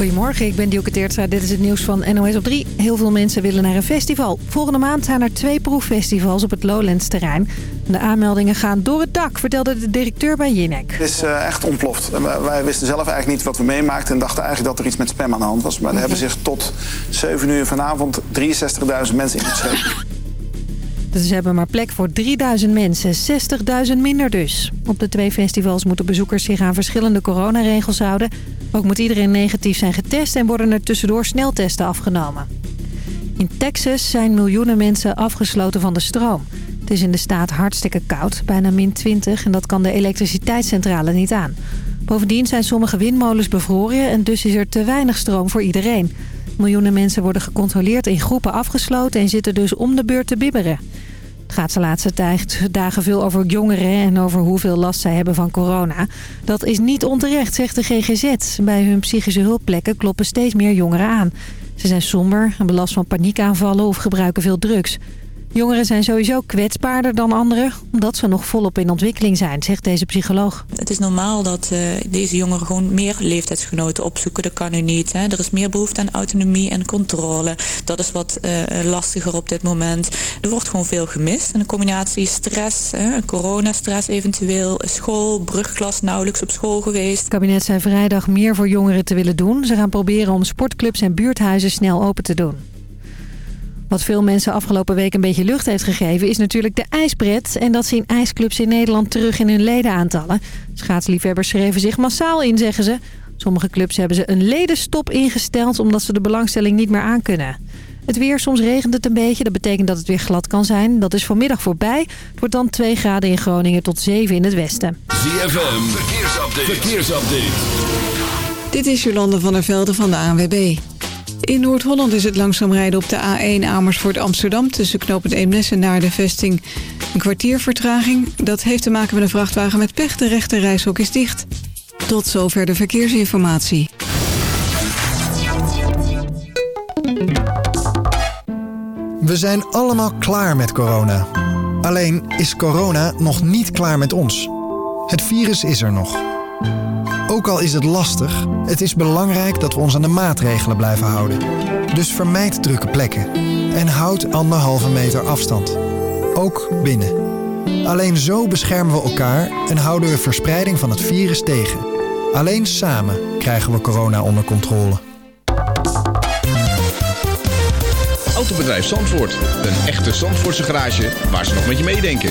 Goedemorgen, ik ben Dielke Teertstra. Dit is het nieuws van NOS op 3. Heel veel mensen willen naar een festival. Volgende maand zijn er twee proeffestivals op het Lowlands terrein. De aanmeldingen gaan door het dak, vertelde de directeur bij Jinek. Het is uh, echt ontploft. Wij wisten zelf eigenlijk niet wat we meemaakten... en dachten eigenlijk dat er iets met spam aan de hand was. Maar er hebben zich tot 7 uur vanavond 63.000 mensen ingeschreven. Dus ze hebben maar plek voor 3000 mensen, 60.000 minder dus. Op de twee festivals moeten bezoekers zich aan verschillende coronaregels houden. Ook moet iedereen negatief zijn getest en worden er tussendoor sneltesten afgenomen. In Texas zijn miljoenen mensen afgesloten van de stroom. Het is in de staat hartstikke koud, bijna min 20, en dat kan de elektriciteitscentrale niet aan. Bovendien zijn sommige windmolens bevroren en dus is er te weinig stroom voor iedereen. Miljoenen mensen worden gecontroleerd in groepen afgesloten en zitten dus om de beurt te bibberen. Het gaat de laatste tijd dagen veel over jongeren en over hoeveel last zij hebben van corona. Dat is niet onterecht, zegt de GGZ. Bij hun psychische hulpplekken kloppen steeds meer jongeren aan. Ze zijn somber, hebben last van paniekaanvallen of gebruiken veel drugs. Jongeren zijn sowieso kwetsbaarder dan anderen, omdat ze nog volop in ontwikkeling zijn, zegt deze psycholoog. Het is normaal dat uh, deze jongeren gewoon meer leeftijdsgenoten opzoeken. Dat kan nu niet. Hè. Er is meer behoefte aan autonomie en controle. Dat is wat uh, lastiger op dit moment. Er wordt gewoon veel gemist. En een combinatie stress, hè, coronastress eventueel, school, brugklas nauwelijks op school geweest. Het kabinet zei vrijdag meer voor jongeren te willen doen. Ze gaan proberen om sportclubs en buurthuizen snel open te doen. Wat veel mensen afgelopen week een beetje lucht heeft gegeven... is natuurlijk de ijspret. En dat zien ijsclubs in Nederland terug in hun ledenaantallen. Schaatsliefhebbers schreven zich massaal in, zeggen ze. Sommige clubs hebben ze een ledenstop ingesteld... omdat ze de belangstelling niet meer aankunnen. Het weer, soms regent het een beetje. Dat betekent dat het weer glad kan zijn. Dat is vanmiddag voorbij. Het wordt dan 2 graden in Groningen tot 7 in het westen. ZFM, verkeersupdate. verkeersupdate. Dit is Jolande van der Velde van de ANWB. In Noord-Holland is het langzaam rijden op de A1 Amersfoort Amsterdam... tussen knooppunt Eemnes en naar de vesting. Een kwartier vertraging. Dat heeft te maken met een vrachtwagen met pech. De rechte reishok is dicht. Tot zover de verkeersinformatie. We zijn allemaal klaar met corona. Alleen is corona nog niet klaar met ons. Het virus is er nog... Ook al is het lastig, het is belangrijk dat we ons aan de maatregelen blijven houden. Dus vermijd drukke plekken en houd anderhalve meter afstand. Ook binnen. Alleen zo beschermen we elkaar en houden we verspreiding van het virus tegen. Alleen samen krijgen we corona onder controle. Autobedrijf Zandvoort. Een echte Zandvoortse garage waar ze nog met je meedenken.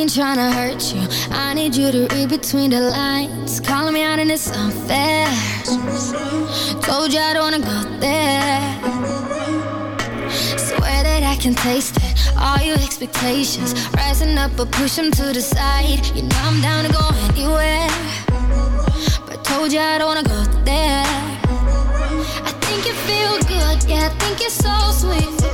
ain't trying to hurt you. I need you to read between the lines. Calling me out and it's unfair. Told you I don't wanna go there. Swear that I can taste it. All your expectations rising up, but push them to the side. You know I'm down to go anywhere. But told you I don't wanna go there. I think you feel good, yeah, I think you're so sweet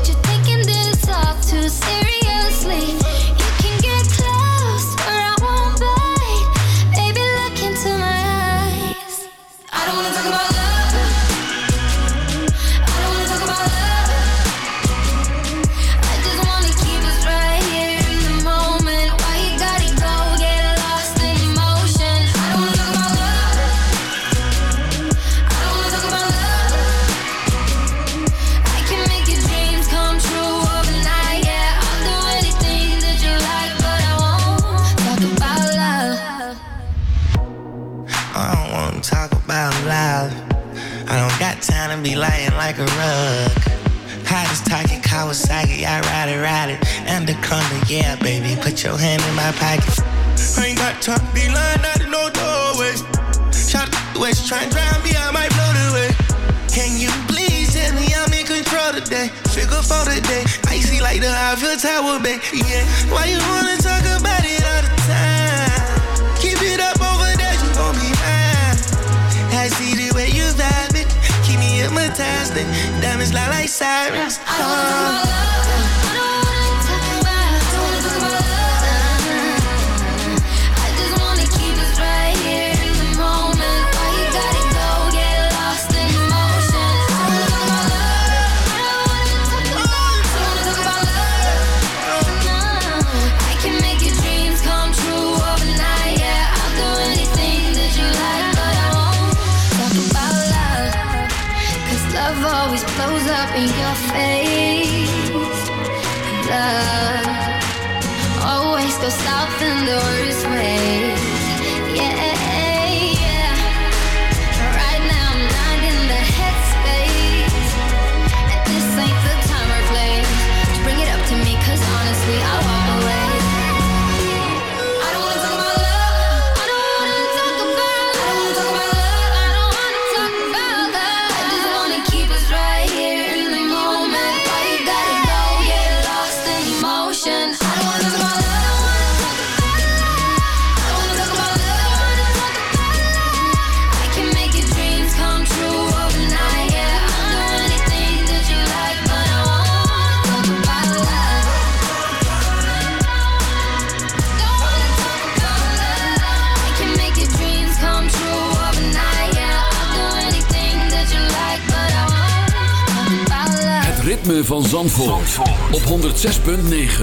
106.9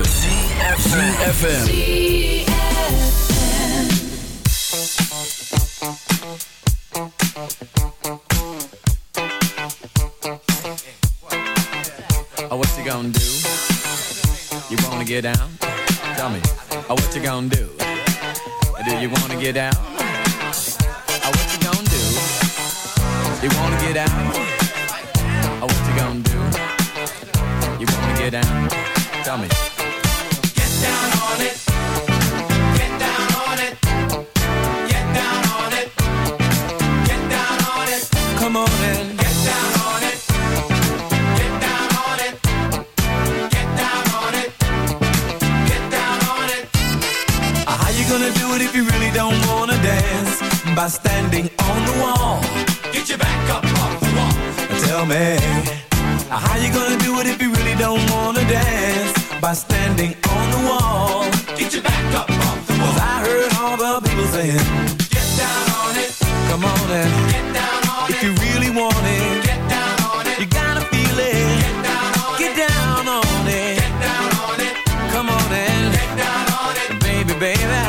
FM. by standing on the wall. Get your back up off the wall. Cause I heard all the people saying, Get down on it. Come on and get down on if it. If you really want it, get down on it. You gotta feel it. Get down on it. Get down on it. Come on get down on it. Baby, baby.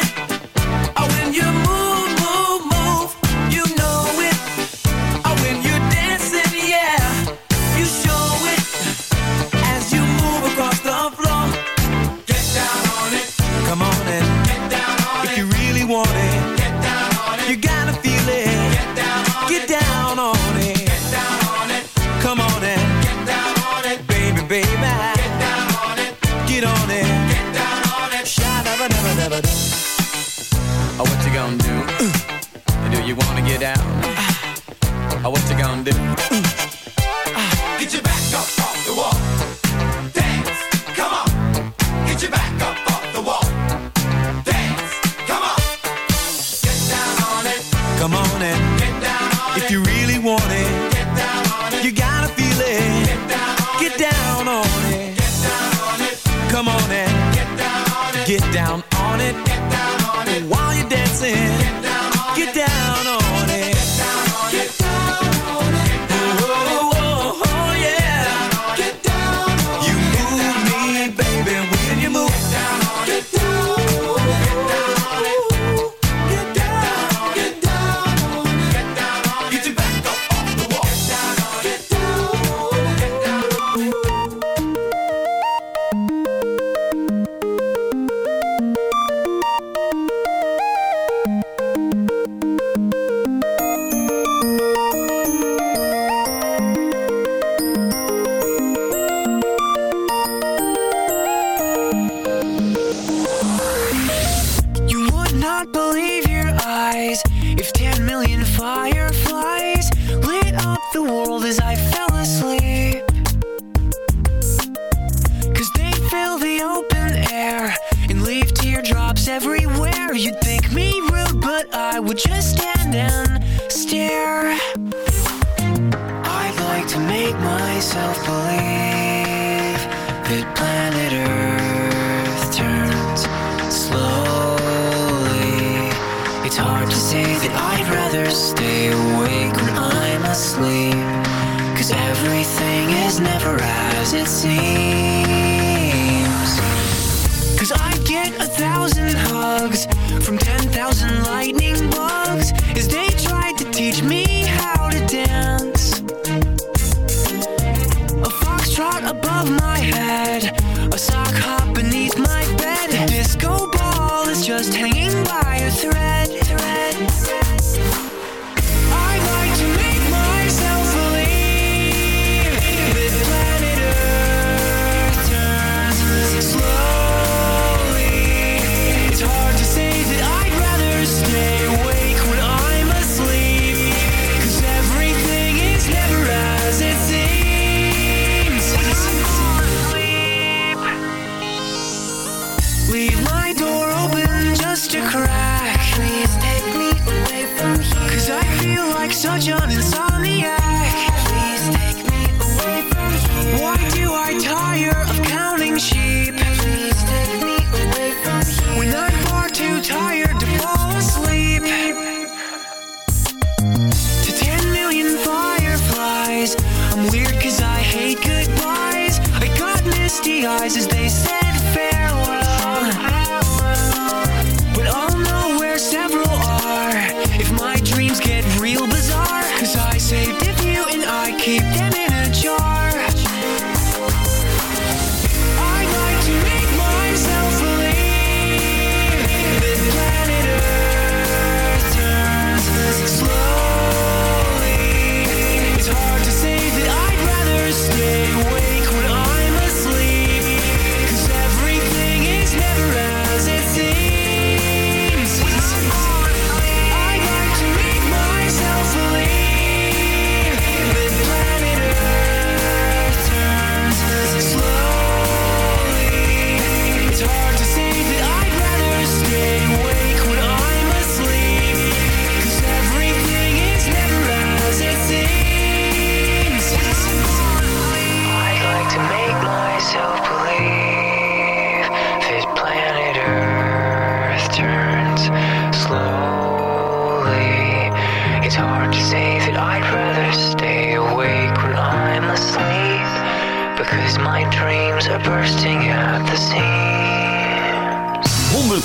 you down. Uh, what you gonna do? Get your back up off the wall. Dance, come on. Get your back up off the wall. Dance, come on. Get down on it. Come on get down on it. If you really want it. You gotta feel it. Get down on, it. Get down on it. Come on get down on it. Get down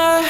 summer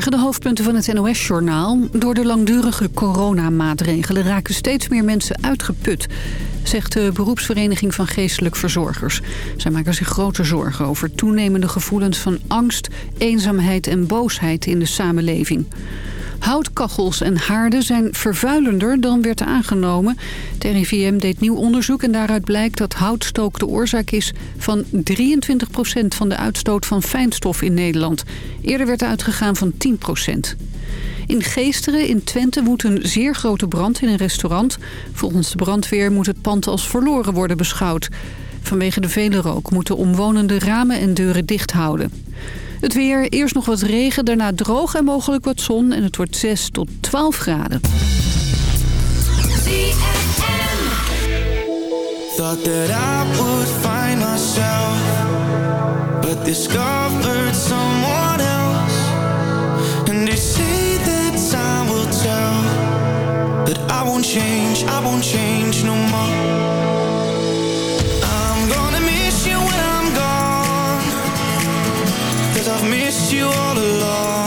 Goedemorgen, de hoofdpunten van het NOS-journaal. Door de langdurige coronamaatregelen raken steeds meer mensen uitgeput... zegt de beroepsvereniging van geestelijk verzorgers. Zij maken zich grote zorgen over toenemende gevoelens van angst... eenzaamheid en boosheid in de samenleving. Houtkachels en haarden zijn vervuilender dan werd aangenomen. Het RIVM deed nieuw onderzoek en daaruit blijkt dat houtstook de oorzaak is... van 23% van de uitstoot van fijnstof in Nederland. Eerder werd uitgegaan van 10% in Geesteren in Twente woedt een zeer grote brand in een restaurant. Volgens de brandweer moet het pand als verloren worden beschouwd. Vanwege de vele rook moeten omwonenden ramen en deuren dicht houden. Het weer, eerst nog wat regen, daarna droog en mogelijk wat zon. En het wordt 6 tot 12 graden. Thought that I would find myself, but discovered someone else. And they say that time will tell, that I won't change, I won't change no more. kissed you all along.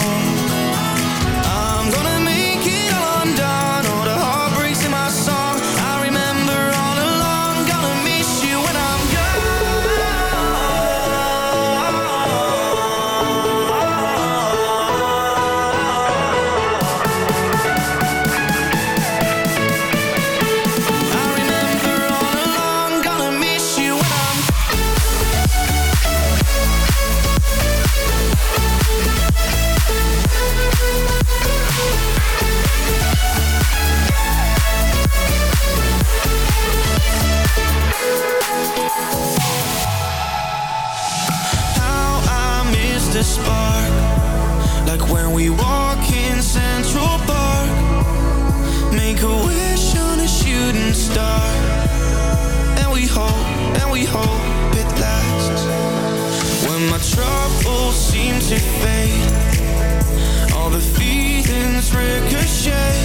All the feelings ricochet.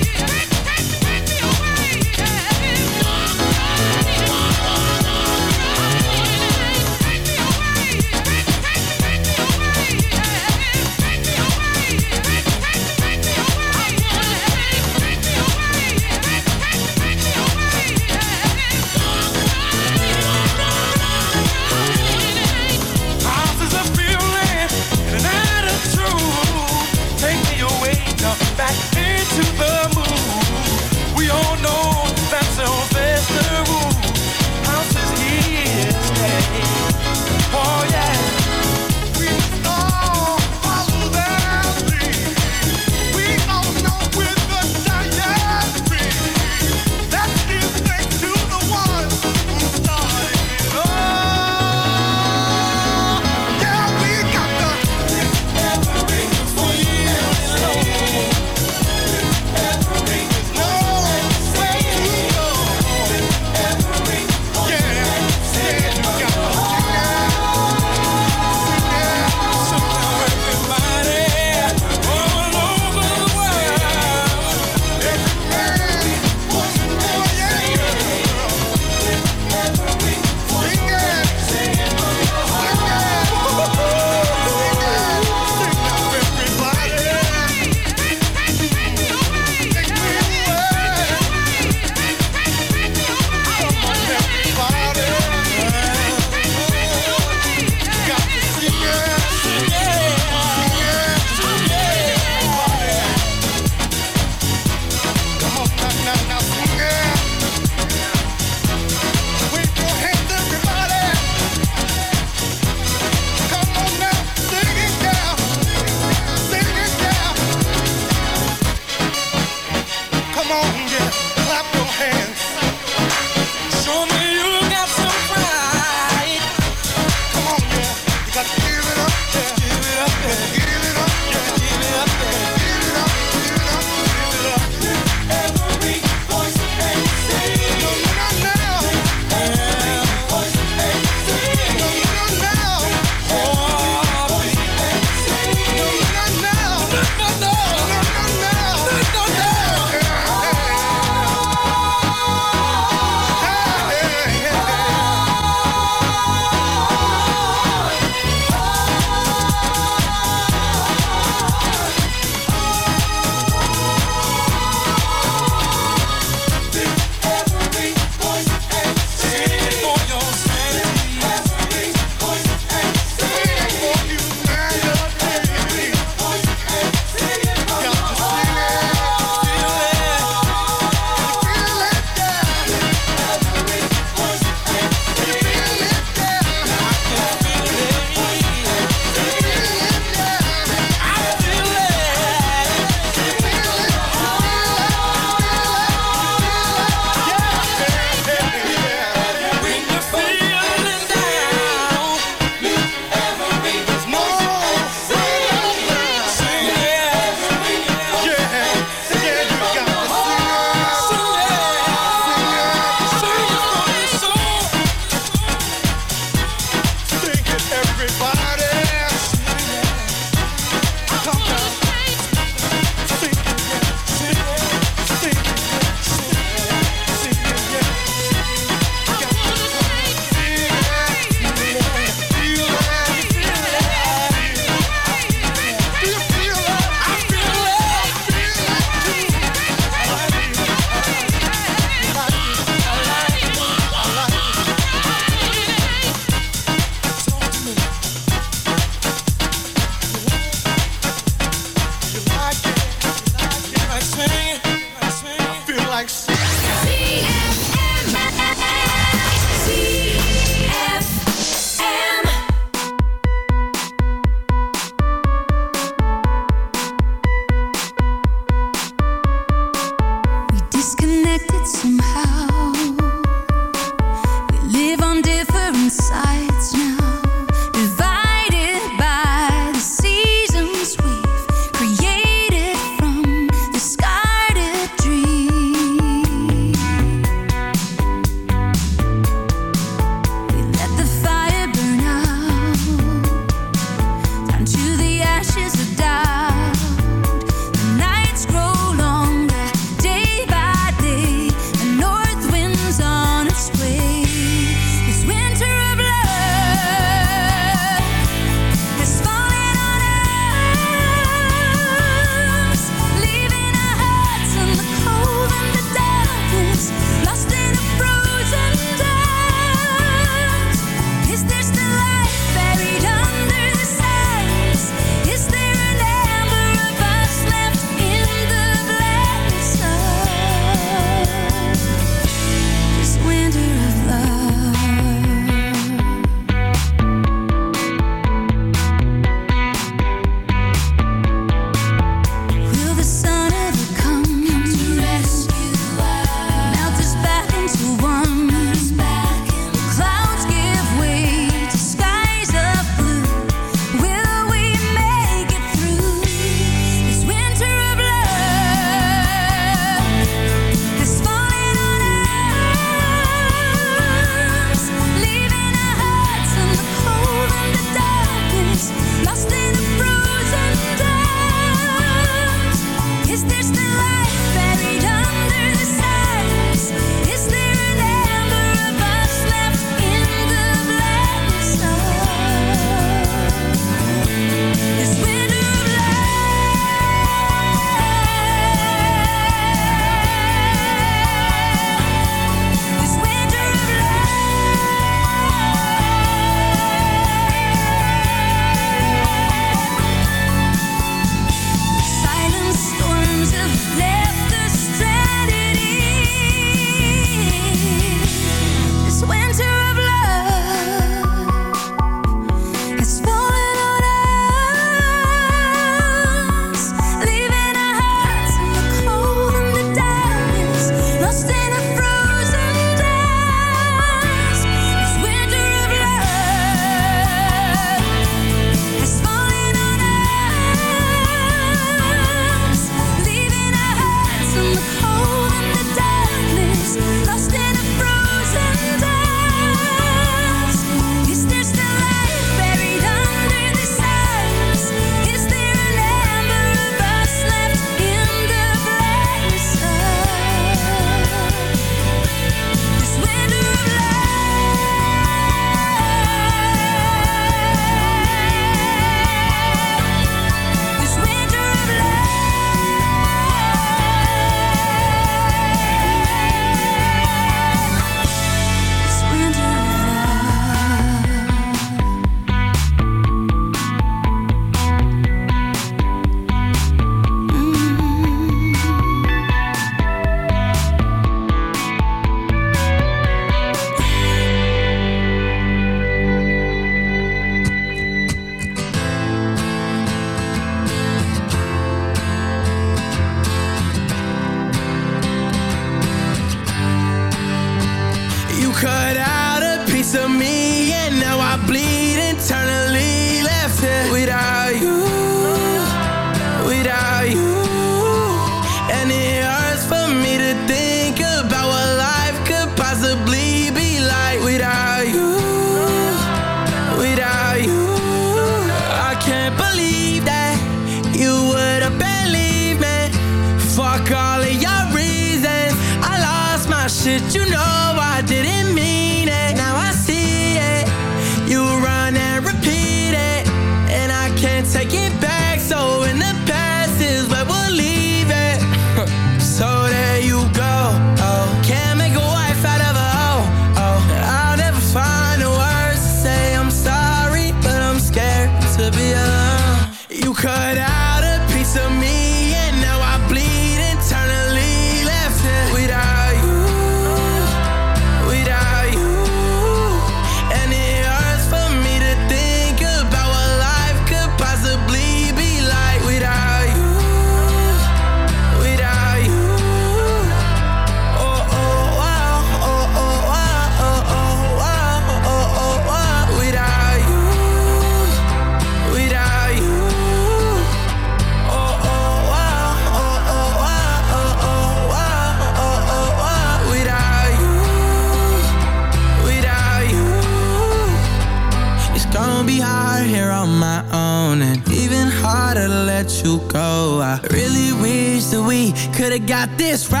this right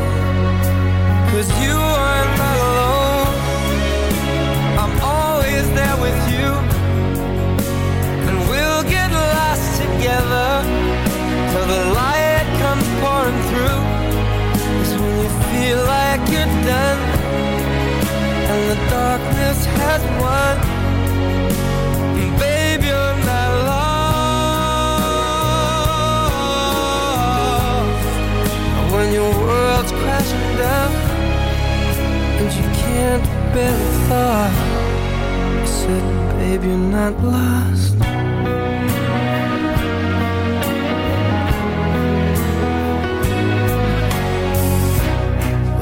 The darkness has won. And babe, you're not lost. When your world's crashing down and you can't bear the thought, I said, babe, you're not lost.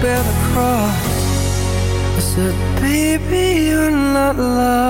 bear the cross. I said, baby, you're not lost.